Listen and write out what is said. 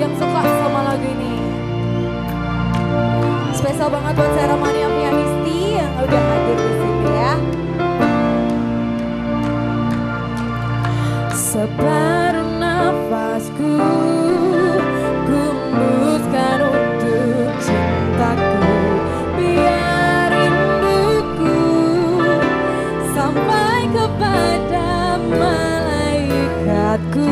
yang suka sama lagu ini. Spesial banget buat seremoni pianisti yang udah hadir di sini ya. Separuh nafasku kumbuskan untuk cintaku. Sampai kepada malaikatku